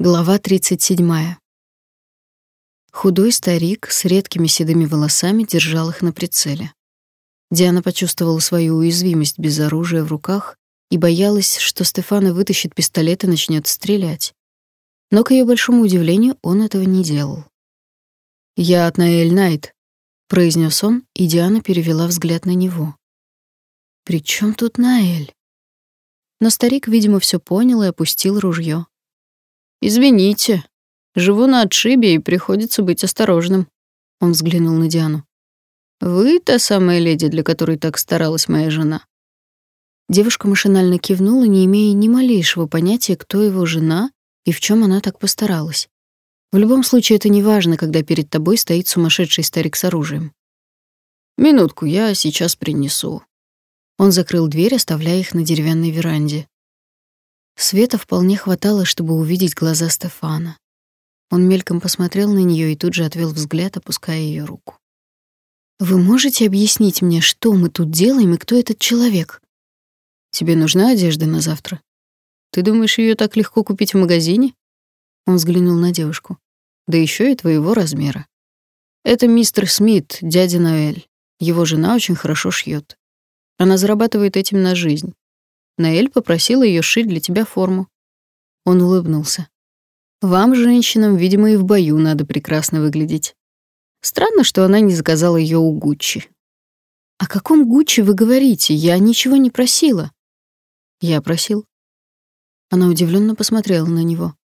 Глава 37. Худой старик с редкими седыми волосами держал их на прицеле. Диана почувствовала свою уязвимость без оружия в руках и боялась, что Стефана вытащит пистолет и начнет стрелять. Но, к ее большому удивлению, он этого не делал. «Я от Наэль Найт», — произнес он, и Диана перевела взгляд на него. «При чем тут Наэль?» Но старик, видимо, все понял и опустил ружье. «Извините, живу на отшибе и приходится быть осторожным». Он взглянул на Диану. «Вы та самая леди, для которой так старалась моя жена?» Девушка машинально кивнула, не имея ни малейшего понятия, кто его жена и в чем она так постаралась. В любом случае это не важно, когда перед тобой стоит сумасшедший старик с оружием. «Минутку, я сейчас принесу». Он закрыл дверь, оставляя их на деревянной веранде. Света вполне хватало, чтобы увидеть глаза Стефана. Он мельком посмотрел на нее и тут же отвел взгляд, опуская ее руку. Вы можете объяснить мне, что мы тут делаем и кто этот человек? Тебе нужна одежда на завтра? Ты думаешь, ее так легко купить в магазине? Он взглянул на девушку. Да еще и твоего размера. Это мистер Смит, дядя Ноэль. Его жена очень хорошо шьет. Она зарабатывает этим на жизнь. Наэль попросила ее шить для тебя форму. Он улыбнулся. Вам, женщинам, видимо, и в бою надо прекрасно выглядеть. Странно, что она не заказала ее у Гуччи. О каком Гуччи вы говорите? Я ничего не просила. Я просил. Она удивленно посмотрела на него.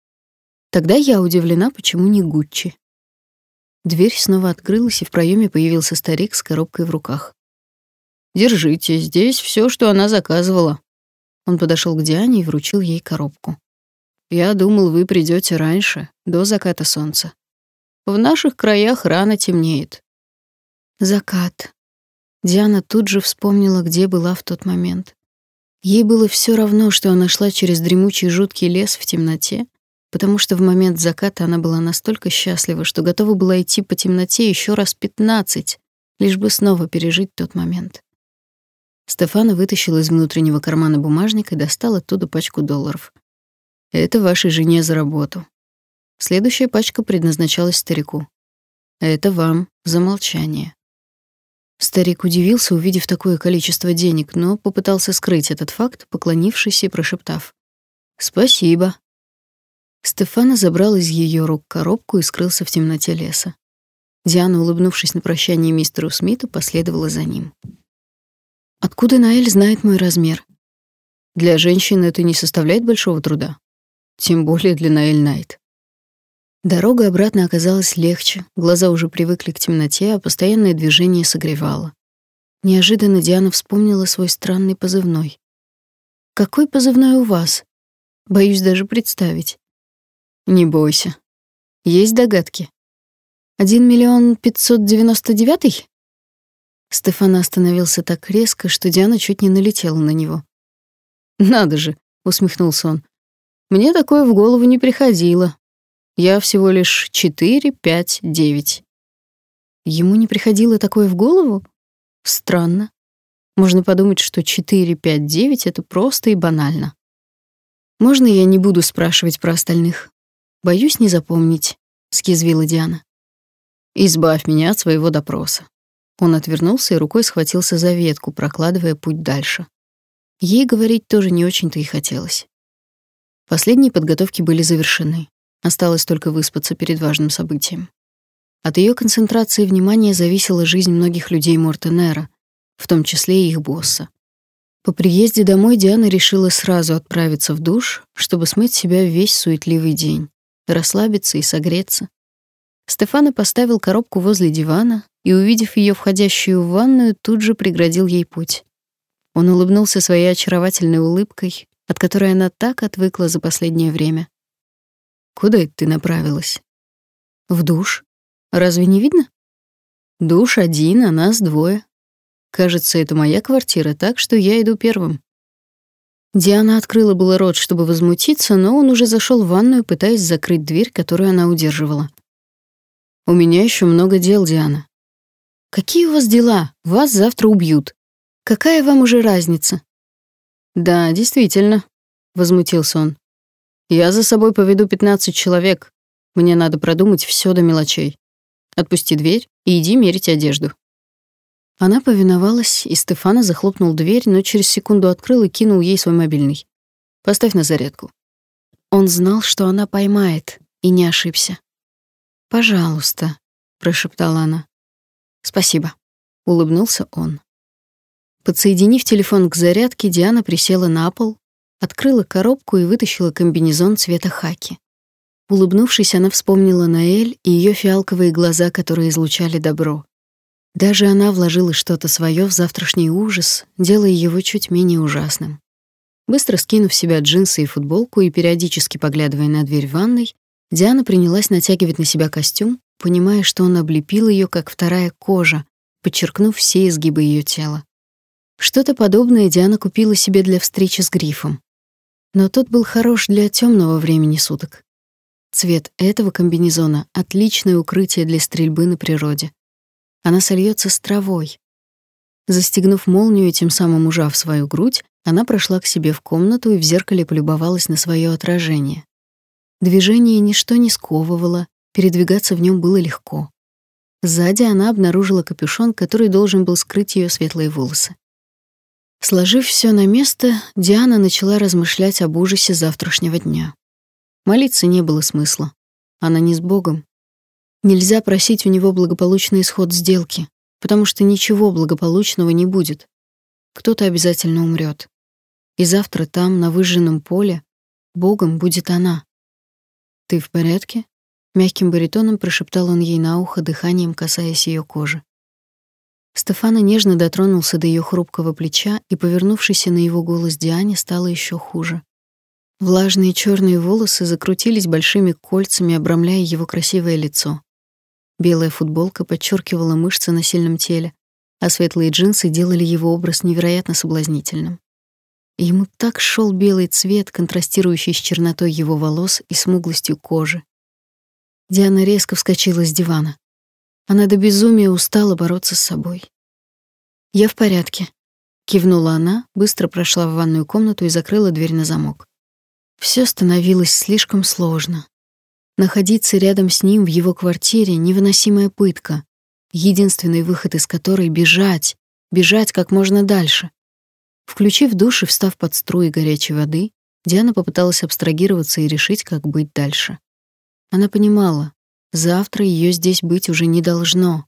Тогда я удивлена, почему не Гуччи. Дверь снова открылась, и в проеме появился старик с коробкой в руках. Держите, здесь все, что она заказывала. Он подошел к Диане и вручил ей коробку. «Я думал, вы придете раньше, до заката солнца. В наших краях рано темнеет». Закат. Диана тут же вспомнила, где была в тот момент. Ей было все равно, что она шла через дремучий жуткий лес в темноте, потому что в момент заката она была настолько счастлива, что готова была идти по темноте еще раз пятнадцать, лишь бы снова пережить тот момент. Стефана вытащил из внутреннего кармана бумажник и достал оттуда пачку долларов. Это вашей жене за работу. Следующая пачка предназначалась старику. Это вам за молчание. Старик удивился, увидев такое количество денег, но попытался скрыть этот факт, поклонившись и прошептав: "Спасибо". Стефана забрал из ее рук коробку и скрылся в темноте леса. Диана, улыбнувшись на прощание мистеру Смиту, последовала за ним. Откуда Наэль знает мой размер? Для женщины это не составляет большого труда. Тем более для Наэль Найт. Дорога обратно оказалась легче, глаза уже привыкли к темноте, а постоянное движение согревало. Неожиданно Диана вспомнила свой странный позывной. «Какой позывной у вас? Боюсь даже представить». «Не бойся. Есть догадки?» «Один миллион пятьсот девяносто девятый?» Стефан остановился так резко, что Диана чуть не налетела на него. «Надо же», — усмехнулся он. «Мне такое в голову не приходило. Я всего лишь четыре, пять, девять». Ему не приходило такое в голову? Странно. Можно подумать, что четыре, пять, девять — это просто и банально. «Можно я не буду спрашивать про остальных? Боюсь не запомнить», — съязвила Диана. «Избавь меня от своего допроса. Он отвернулся и рукой схватился за ветку, прокладывая путь дальше. Ей говорить тоже не очень-то и хотелось. Последние подготовки были завершены. Осталось только выспаться перед важным событием. От ее концентрации внимания зависела жизнь многих людей Мортенера, в том числе и их босса. По приезде домой Диана решила сразу отправиться в душ, чтобы смыть себя весь суетливый день, расслабиться и согреться. Стефана поставил коробку возле дивана, и, увидев ее входящую в ванную, тут же преградил ей путь. Он улыбнулся своей очаровательной улыбкой, от которой она так отвыкла за последнее время. «Куда это ты направилась?» «В душ. Разве не видно?» «Душ один, а нас двое. Кажется, это моя квартира, так что я иду первым». Диана открыла было рот, чтобы возмутиться, но он уже зашел в ванную, пытаясь закрыть дверь, которую она удерживала. «У меня еще много дел, Диана. Какие у вас дела? Вас завтра убьют. Какая вам уже разница? Да, действительно, возмутился он. Я за собой поведу 15 человек. Мне надо продумать все до мелочей. Отпусти дверь и иди мерить одежду». Она повиновалась, и Стефана захлопнул дверь, но через секунду открыл и кинул ей свой мобильный. «Поставь на зарядку». Он знал, что она поймает, и не ошибся. «Пожалуйста», — прошептала она. «Спасибо», — улыбнулся он. Подсоединив телефон к зарядке, Диана присела на пол, открыла коробку и вытащила комбинезон цвета хаки. Улыбнувшись, она вспомнила Наэль и ее фиалковые глаза, которые излучали добро. Даже она вложила что-то свое в завтрашний ужас, делая его чуть менее ужасным. Быстро скинув с себя джинсы и футболку и периодически поглядывая на дверь ванной, Диана принялась натягивать на себя костюм, понимая, что он облепил ее как вторая кожа, подчеркнув все изгибы ее тела. Что-то подобное Диана купила себе для встречи с грифом. Но тот был хорош для темного времени суток. Цвет этого комбинезона — отличное укрытие для стрельбы на природе. Она сольется с травой. Застегнув молнию и тем самым ужав свою грудь, она прошла к себе в комнату и в зеркале полюбовалась на свое отражение. Движение ничто не сковывало, передвигаться в нем было легко. Сзади она обнаружила капюшон, который должен был скрыть ее светлые волосы. Сложив все на место, Диана начала размышлять об ужасе завтрашнего дня. Молиться не было смысла. Она не с Богом, Нельзя просить у него благополучный исход сделки, потому что ничего благополучного не будет. Кто-то обязательно умрет. И завтра там, на выжженном поле, Богом будет она. «Ты в порядке?» — мягким баритоном прошептал он ей на ухо, дыханием касаясь ее кожи. Стефана нежно дотронулся до ее хрупкого плеча, и, повернувшись на его голос Диане, стало еще хуже. Влажные черные волосы закрутились большими кольцами, обрамляя его красивое лицо. Белая футболка подчеркивала мышцы на сильном теле, а светлые джинсы делали его образ невероятно соблазнительным. Ему так шел белый цвет, контрастирующий с чернотой его волос и смуглостью кожи. Диана резко вскочила с дивана. Она до безумия устала бороться с собой. «Я в порядке», — кивнула она, быстро прошла в ванную комнату и закрыла дверь на замок. Все становилось слишком сложно. Находиться рядом с ним в его квартире — невыносимая пытка, единственный выход из которой — бежать, бежать как можно дальше. Включив душ и встав под струи горячей воды, Диана попыталась абстрагироваться и решить, как быть дальше. Она понимала, завтра ее здесь быть уже не должно.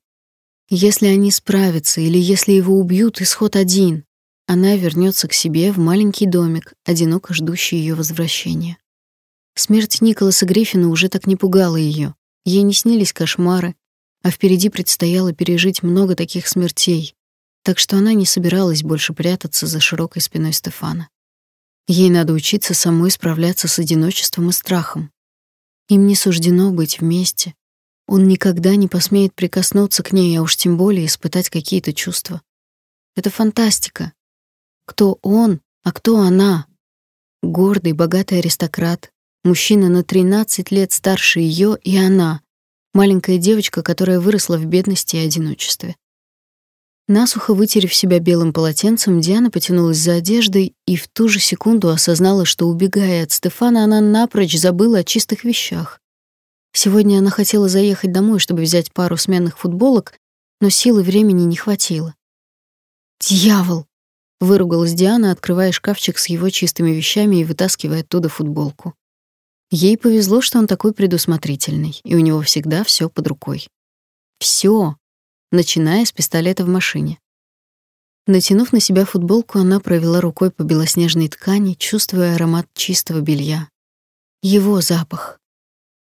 Если они справятся или если его убьют, исход один. Она вернется к себе в маленький домик, одиноко ждущий ее возвращения. Смерть Николаса Гриффина уже так не пугала ее. Ей не снились кошмары, а впереди предстояло пережить много таких смертей, так что она не собиралась больше прятаться за широкой спиной Стефана. Ей надо учиться самой справляться с одиночеством и страхом. Им не суждено быть вместе. Он никогда не посмеет прикоснуться к ней, а уж тем более испытать какие-то чувства. Это фантастика. Кто он, а кто она? Гордый, богатый аристократ, Мужчина на 13 лет старше ее и она, маленькая девочка, которая выросла в бедности и одиночестве. Насухо вытерев себя белым полотенцем, Диана потянулась за одеждой и в ту же секунду осознала, что, убегая от Стефана, она напрочь забыла о чистых вещах. Сегодня она хотела заехать домой, чтобы взять пару сменных футболок, но силы времени не хватило. «Дьявол!» — выругалась Диана, открывая шкафчик с его чистыми вещами и вытаскивая оттуда футболку. Ей повезло, что он такой предусмотрительный, и у него всегда все под рукой. Все, начиная с пистолета в машине. Натянув на себя футболку, она провела рукой по белоснежной ткани, чувствуя аромат чистого белья. Его запах.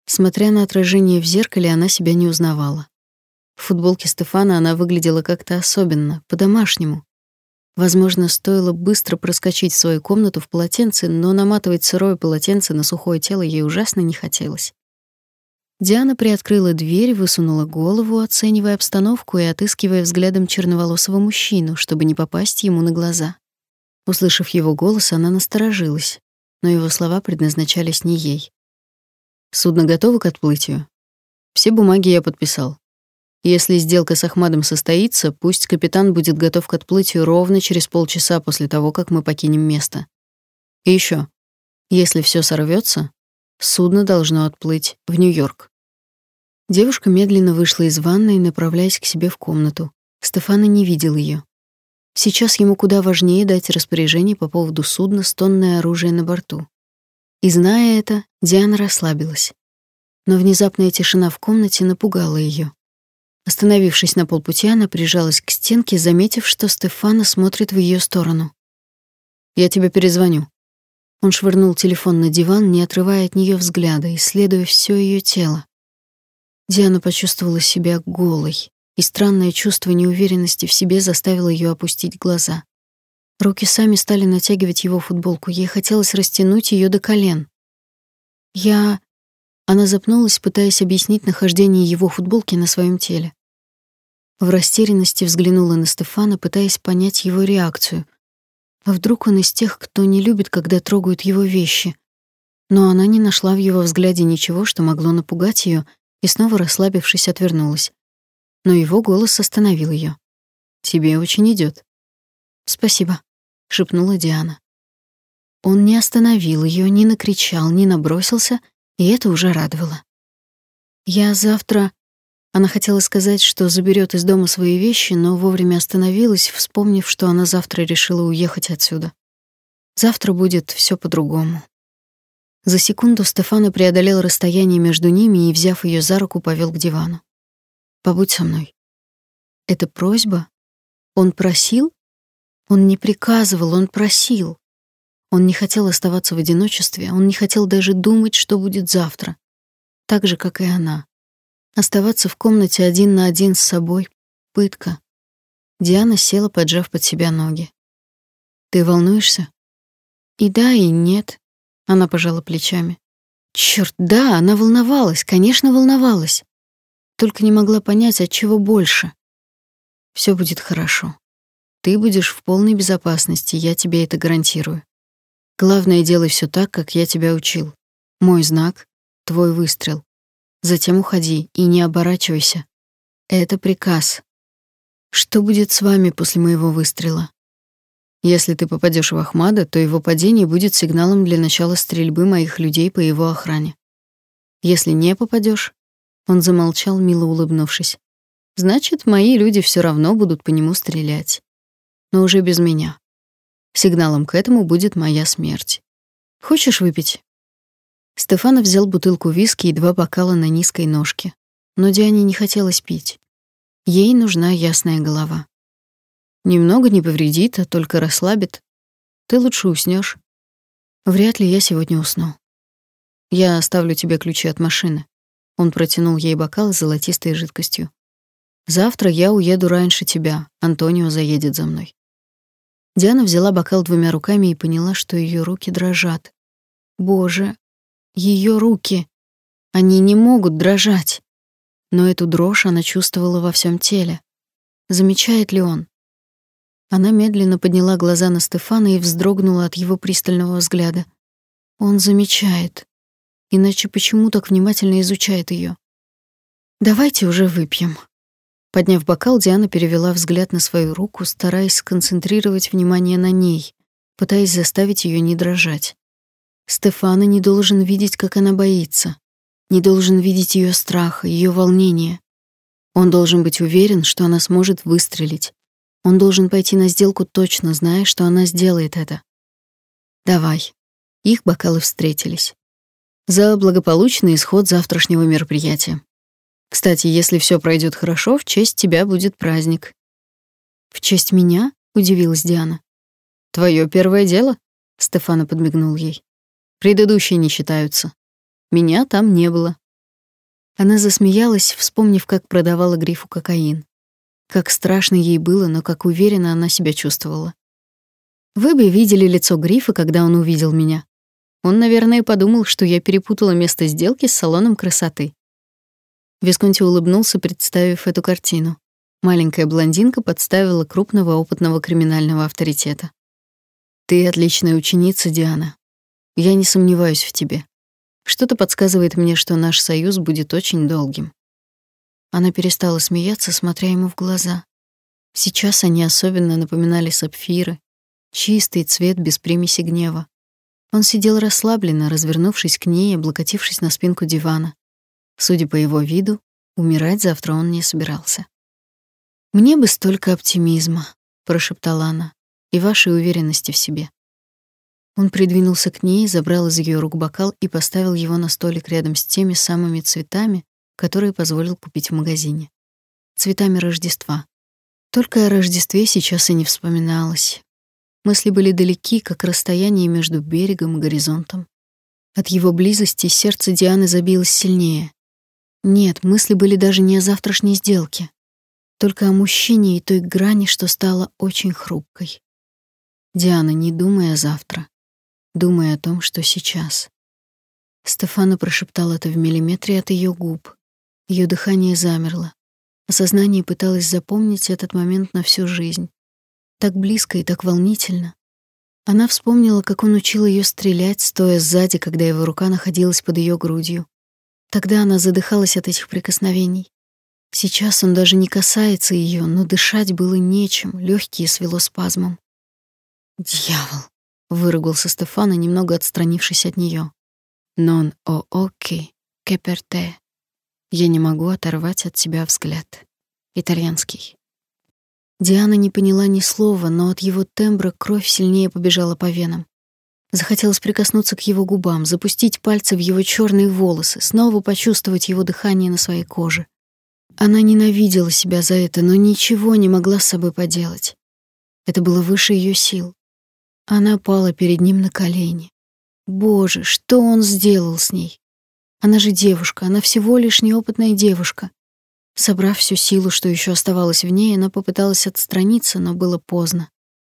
Смотря на отражение в зеркале, она себя не узнавала. В футболке Стефана она выглядела как-то особенно, по-домашнему, Возможно, стоило быстро проскочить в свою комнату в полотенце, но наматывать сырое полотенце на сухое тело ей ужасно не хотелось. Диана приоткрыла дверь, высунула голову, оценивая обстановку и отыскивая взглядом черноволосого мужчину, чтобы не попасть ему на глаза. Услышав его голос, она насторожилась, но его слова предназначались не ей. «Судно готово к отплытию?» «Все бумаги я подписал. Если сделка с Ахмадом состоится, пусть капитан будет готов к отплытию ровно через полчаса после того, как мы покинем место. И еще, если все сорвется, Судно должно отплыть в Нью-Йорк. Девушка медленно вышла из ванной, направляясь к себе в комнату. Стефана не видел ее. Сейчас ему куда важнее дать распоряжение по поводу судна с тонной оружия на борту. И зная это, Диана расслабилась. Но внезапная тишина в комнате напугала ее. Остановившись на полпути, она прижалась к стенке, заметив, что Стефана смотрит в ее сторону. «Я тебе перезвоню». Он швырнул телефон на диван, не отрывая от нее взгляда, исследуя все ее тело. Диана почувствовала себя голой, и странное чувство неуверенности в себе заставило ее опустить глаза. Руки сами стали натягивать его футболку, ей хотелось растянуть ее до колен. «Я...» Она запнулась, пытаясь объяснить нахождение его футболки на своем теле. В растерянности взглянула на Стефана, пытаясь понять его реакцию. А вдруг он из тех, кто не любит, когда трогают его вещи? Но она не нашла в его взгляде ничего, что могло напугать ее, и снова расслабившись, отвернулась. Но его голос остановил ее. «Тебе очень идет. «Спасибо», — шепнула Диана. Он не остановил ее, не накричал, не набросился, и это уже радовало. «Я завтра...» Она хотела сказать, что заберет из дома свои вещи, но вовремя остановилась, вспомнив, что она завтра решила уехать отсюда. Завтра будет все по-другому. За секунду Стефана преодолел расстояние между ними и, взяв ее за руку, повел к дивану. «Побудь со мной». Это просьба? Он просил? Он не приказывал, он просил. Он не хотел оставаться в одиночестве, он не хотел даже думать, что будет завтра. Так же, как и она. Оставаться в комнате один на один с собой — пытка. Диана села, поджав под себя ноги. «Ты волнуешься?» «И да, и нет», она пожала плечами. Черт, да, она волновалась, конечно, волновалась. Только не могла понять, от чего больше. Все будет хорошо. Ты будешь в полной безопасности, я тебе это гарантирую. Главное, делай все так, как я тебя учил. Мой знак твой выстрел. Затем уходи и не оборачивайся. Это приказ. Что будет с вами после моего выстрела? Если ты попадешь в Ахмада, то его падение будет сигналом для начала стрельбы моих людей по его охране. Если не попадешь, он замолчал, мило улыбнувшись. Значит, мои люди все равно будут по нему стрелять но уже без меня. Сигналом к этому будет моя смерть. Хочешь выпить? Стефанов взял бутылку виски и два бокала на низкой ножке, но Диане не хотелось пить. Ей нужна ясная голова. Немного не повредит, а только расслабит. Ты лучше уснешь. Вряд ли я сегодня усну. Я оставлю тебе ключи от машины. Он протянул ей бокал с золотистой жидкостью. Завтра я уеду раньше тебя. Антонио заедет за мной. Диана взяла бокал двумя руками и поняла, что ее руки дрожат. Боже, ее руки. Они не могут дрожать. Но эту дрожь она чувствовала во всем теле. Замечает ли он? Она медленно подняла глаза на Стефана и вздрогнула от его пристального взгляда. Он замечает. Иначе почему так внимательно изучает ее? Давайте уже выпьем, Подняв бокал, Диана перевела взгляд на свою руку, стараясь сконцентрировать внимание на ней, пытаясь заставить ее не дрожать. Стефана не должен видеть, как она боится, не должен видеть ее страх, ее волнение. Он должен быть уверен, что она сможет выстрелить. Он должен пойти на сделку точно, зная, что она сделает это. Давай. Их бокалы встретились. За благополучный исход завтрашнего мероприятия. Кстати, если все пройдет хорошо, в честь тебя будет праздник. В честь меня? удивилась Диана. Твое первое дело? Стефана подмигнул ей. Предыдущие не считаются. Меня там не было. Она засмеялась, вспомнив, как продавала грифу кокаин. Как страшно ей было, но как уверенно она себя чувствовала. Вы бы видели лицо грифа, когда он увидел меня. Он, наверное, подумал, что я перепутала место сделки с салоном красоты. Висконти улыбнулся, представив эту картину. Маленькая блондинка подставила крупного опытного криминального авторитета. Ты отличная ученица, Диана. Я не сомневаюсь в тебе. Что-то подсказывает мне, что наш союз будет очень долгим. Она перестала смеяться, смотря ему в глаза. Сейчас они особенно напоминали сапфиры, чистый цвет без примеси гнева. Он сидел расслабленно, развернувшись к ней, облокотившись на спинку дивана. Судя по его виду, умирать завтра он не собирался. «Мне бы столько оптимизма», — прошептала она, — «и вашей уверенности в себе». Он придвинулся к ней, забрал из ее рук бокал и поставил его на столик рядом с теми самыми цветами, которые позволил купить в магазине. Цветами Рождества. Только о Рождестве сейчас и не вспоминалось. Мысли были далеки, как расстояние между берегом и горизонтом. От его близости сердце Дианы забилось сильнее. Нет, мысли были даже не о завтрашней сделке, только о мужчине и той грани, что стала очень хрупкой. Диана, не думай о завтра, думай о том, что сейчас. Стефана прошептал это в миллиметре от ее губ. Ее дыхание замерло. Осознание пыталось запомнить этот момент на всю жизнь. Так близко и так волнительно. Она вспомнила, как он учил ее стрелять, стоя сзади, когда его рука находилась под ее грудью. Тогда она задыхалась от этих прикосновений. Сейчас он даже не касается ее, но дышать было нечем, легкие свело спазмом. «Дьявол!» — выругался Стефана, немного отстранившись от нее. «Non о per te». Я не могу оторвать от тебя взгляд. Итальянский. Диана не поняла ни слова, но от его тембра кровь сильнее побежала по венам. Захотелось прикоснуться к его губам, запустить пальцы в его черные волосы, снова почувствовать его дыхание на своей коже. Она ненавидела себя за это, но ничего не могла с собой поделать. Это было выше ее сил. Она пала перед ним на колени. Боже, что он сделал с ней? Она же девушка, она всего лишь неопытная девушка. Собрав всю силу, что еще оставалось в ней, она попыталась отстраниться, но было поздно.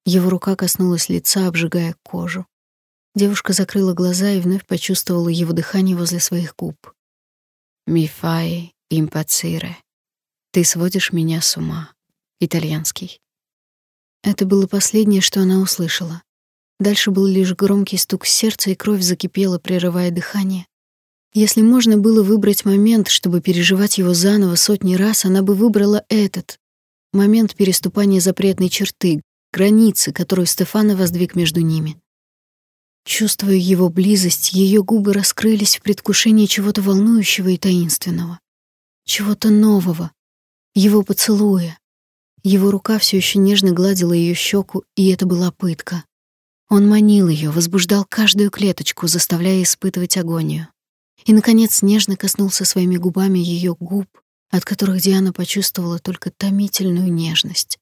Его рука коснулась лица, обжигая кожу. Девушка закрыла глаза и вновь почувствовала его дыхание возле своих губ. «Мифай импацире. Ты сводишь меня с ума». Итальянский. Это было последнее, что она услышала. Дальше был лишь громкий стук сердца, и кровь закипела, прерывая дыхание. Если можно было выбрать момент, чтобы переживать его заново сотни раз, она бы выбрала этот. Момент переступания запретной черты, границы, которую Стефана воздвиг между ними. Чувствуя его близость, ее губы раскрылись в предвкушении чего-то волнующего и таинственного. Чего-то нового. Его поцелуя. Его рука все еще нежно гладила ее щеку, и это была пытка. Он манил ее, возбуждал каждую клеточку, заставляя испытывать агонию и, наконец, нежно коснулся своими губами ее губ, от которых Диана почувствовала только томительную нежность.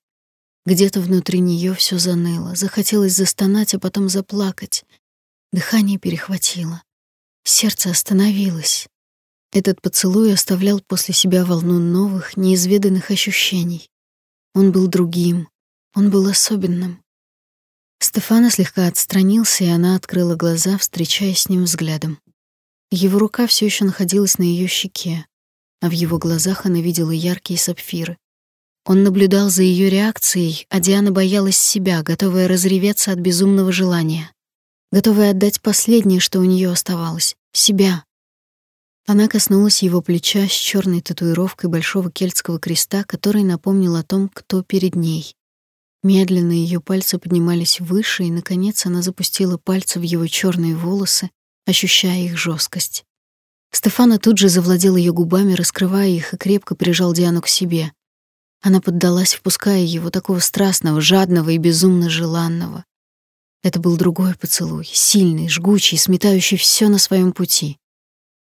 Где-то внутри нее все заныло, захотелось застонать, а потом заплакать. Дыхание перехватило. Сердце остановилось. Этот поцелуй оставлял после себя волну новых, неизведанных ощущений. Он был другим, он был особенным. Стефана слегка отстранился, и она открыла глаза, встречаясь с ним взглядом. Его рука все еще находилась на ее щеке, а в его глазах она видела яркие сапфиры. Он наблюдал за ее реакцией, а Диана боялась себя, готовая разреветься от безумного желания, готовая отдать последнее, что у нее оставалось себя. Она коснулась его плеча с черной татуировкой большого кельтского креста, который напомнил о том, кто перед ней. Медленно ее пальцы поднимались выше, и наконец она запустила пальцы в его черные волосы, ощущая их жесткость. Стефана тут же завладел ее губами, раскрывая их и крепко прижал Диану к себе. Она поддалась, впуская его такого страстного, жадного и безумно желанного. Это был другой поцелуй, сильный, жгучий, сметающий все на своем пути.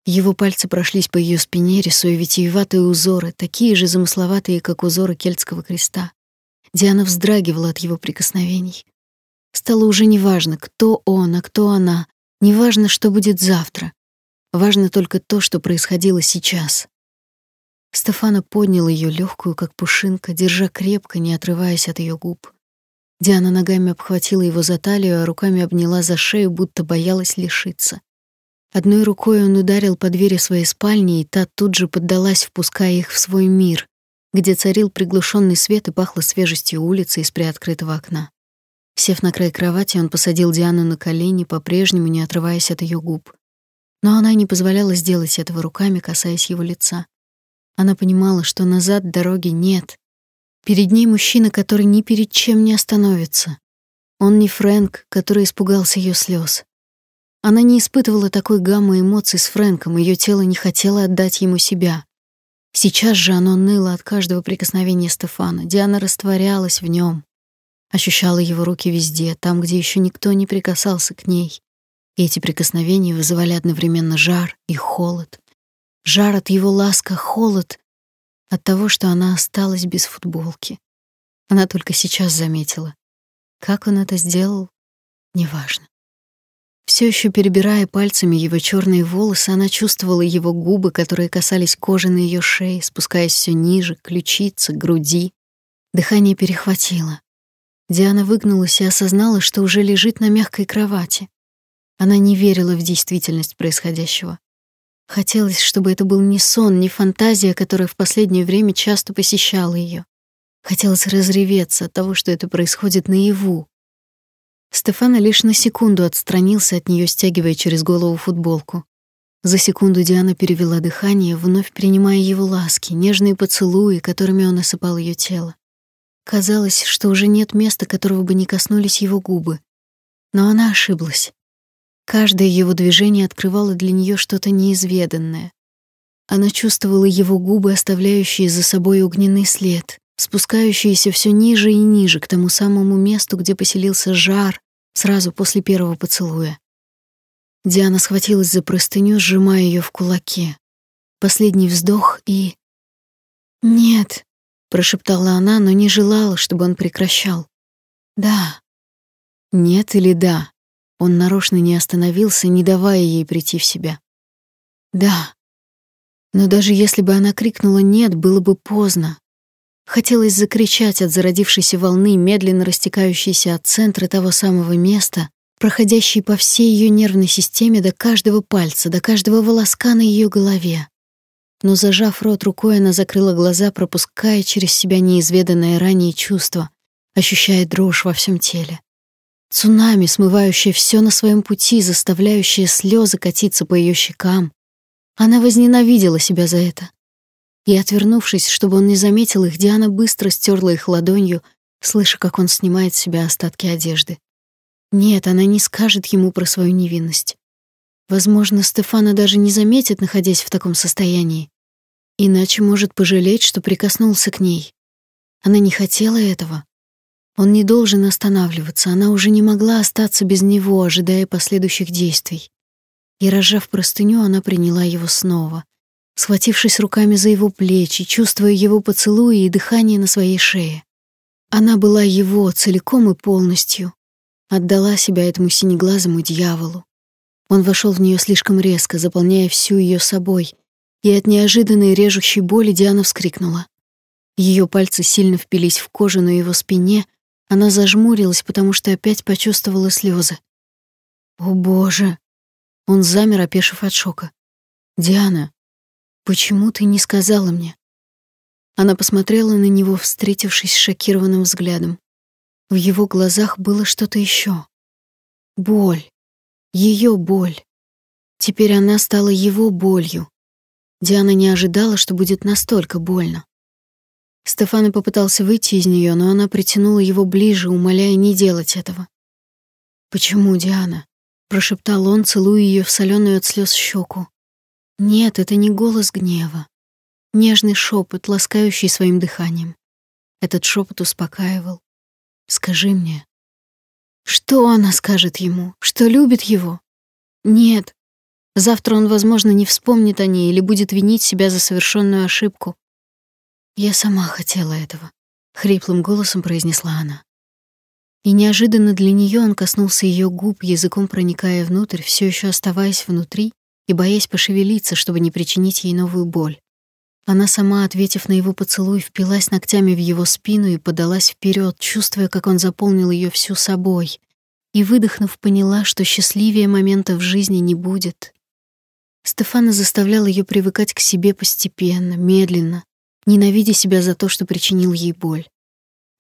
Его пальцы прошлись по ее спине, рисуя витиеватые узоры, такие же замысловатые, как узоры кельтского креста. Диана вздрагивала от его прикосновений. Стало уже неважно, кто он, а кто она, Неважно, что будет завтра. Важно только то, что происходило сейчас. Стефана поднял ее легкую, как пушинка, держа крепко, не отрываясь от ее губ. Диана ногами обхватила его за талию, а руками обняла за шею, будто боялась лишиться. Одной рукой он ударил по двери своей спальни, и та тут же поддалась, впуская их в свой мир, где царил приглушенный свет и пахло свежестью улицы из приоткрытого окна. Сев на край кровати, он посадил Диану на колени, по-прежнему не отрываясь от ее губ. Но она не позволяла сделать этого руками, касаясь его лица. Она понимала, что назад дороги нет. Перед ней мужчина, который ни перед чем не остановится. Он не Фрэнк, который испугался ее слез. Она не испытывала такой гаммы эмоций с Фрэнком, ее тело не хотело отдать ему себя. Сейчас же оно ныло от каждого прикосновения Стефана. Диана растворялась в нем, ощущала его руки везде, там, где еще никто не прикасался к ней. И эти прикосновения вызывали одновременно жар и холод. Жар от его ласка, холод от того, что она осталась без футболки. Она только сейчас заметила. Как он это сделал, неважно. Все еще перебирая пальцами его черные волосы, она чувствовала его губы, которые касались кожи на ее шее, спускаясь все ниже, к ключице, к груди. Дыхание перехватило. Диана выгнулась и осознала, что уже лежит на мягкой кровати. Она не верила в действительность происходящего. Хотелось, чтобы это был не сон, не фантазия, которая в последнее время часто посещала ее. Хотелось разреветься от того, что это происходит наяву, Стефана лишь на секунду отстранился от нее, стягивая через голову футболку. За секунду Диана перевела дыхание, вновь принимая его ласки, нежные поцелуи, которыми он осыпал ее тело. Казалось, что уже нет места, которого бы не коснулись его губы. Но она ошиблась. Каждое его движение открывало для нее что-то неизведанное. Она чувствовала его губы, оставляющие за собой огненный след, спускающиеся все ниже и ниже к тому самому месту, где поселился жар сразу после первого поцелуя. Диана схватилась за простыню, сжимая ее в кулаке. Последний вздох и... «Нет», — прошептала она, но не желала, чтобы он прекращал. «Да». «Нет или да?» Он нарочно не остановился, не давая ей прийти в себя. «Да». Но даже если бы она крикнула «нет», было бы поздно. Хотелось закричать от зародившейся волны, медленно растекающейся от центра того самого места, проходящей по всей ее нервной системе до каждого пальца, до каждого волоска на ее голове. Но зажав рот рукой, она закрыла глаза, пропуская через себя неизведанное ранее чувство, ощущая дрожь во всем теле. Цунами, смывающее все на своем пути, заставляющее слезы катиться по ее щекам. Она возненавидела себя за это. И, отвернувшись, чтобы он не заметил их, Диана быстро стерла их ладонью, слыша, как он снимает с себя остатки одежды. Нет, она не скажет ему про свою невинность. Возможно, Стефана даже не заметит, находясь в таком состоянии. Иначе может пожалеть, что прикоснулся к ней. Она не хотела этого. Он не должен останавливаться, она уже не могла остаться без него, ожидая последующих действий. И, разжав простыню, она приняла его снова — схватившись руками за его плечи, чувствуя его поцелуи и дыхание на своей шее. Она была его целиком и полностью, отдала себя этому синеглазому дьяволу. Он вошел в нее слишком резко, заполняя всю ее собой, и от неожиданной режущей боли Диана вскрикнула. Ее пальцы сильно впились в кожу на его спине, она зажмурилась, потому что опять почувствовала слезы. «О, Боже!» Он замер, опешив от шока. «Диана, Почему ты не сказала мне? Она посмотрела на него, встретившись шокированным взглядом. В его глазах было что-то еще. Боль. Ее боль. Теперь она стала его болью. Диана не ожидала, что будет настолько больно. Стефано попытался выйти из нее, но она притянула его ближе, умоляя не делать этого. «Почему, Диана?» — прошептал он, целуя ее в соленую от слез щеку. Нет, это не голос гнева. Нежный шепот, ласкающий своим дыханием. Этот шепот успокаивал. «Скажи мне». Что она скажет ему? Что любит его? Нет. Завтра он, возможно, не вспомнит о ней или будет винить себя за совершенную ошибку. «Я сама хотела этого», — хриплым голосом произнесла она. И неожиданно для нее он коснулся ее губ, языком проникая внутрь, все еще оставаясь внутри, и боясь пошевелиться, чтобы не причинить ей новую боль. Она сама, ответив на его поцелуй, впилась ногтями в его спину и подалась вперед, чувствуя, как он заполнил ее всю собой, и, выдохнув, поняла, что счастливее момента в жизни не будет. Стефана заставлял ее привыкать к себе постепенно, медленно, ненавидя себя за то, что причинил ей боль.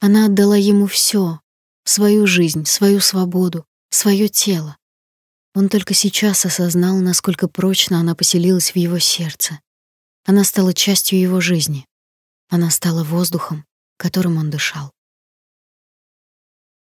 Она отдала ему все: свою жизнь, свою свободу, свое тело. Он только сейчас осознал, насколько прочно она поселилась в его сердце. Она стала частью его жизни. Она стала воздухом, которым он дышал.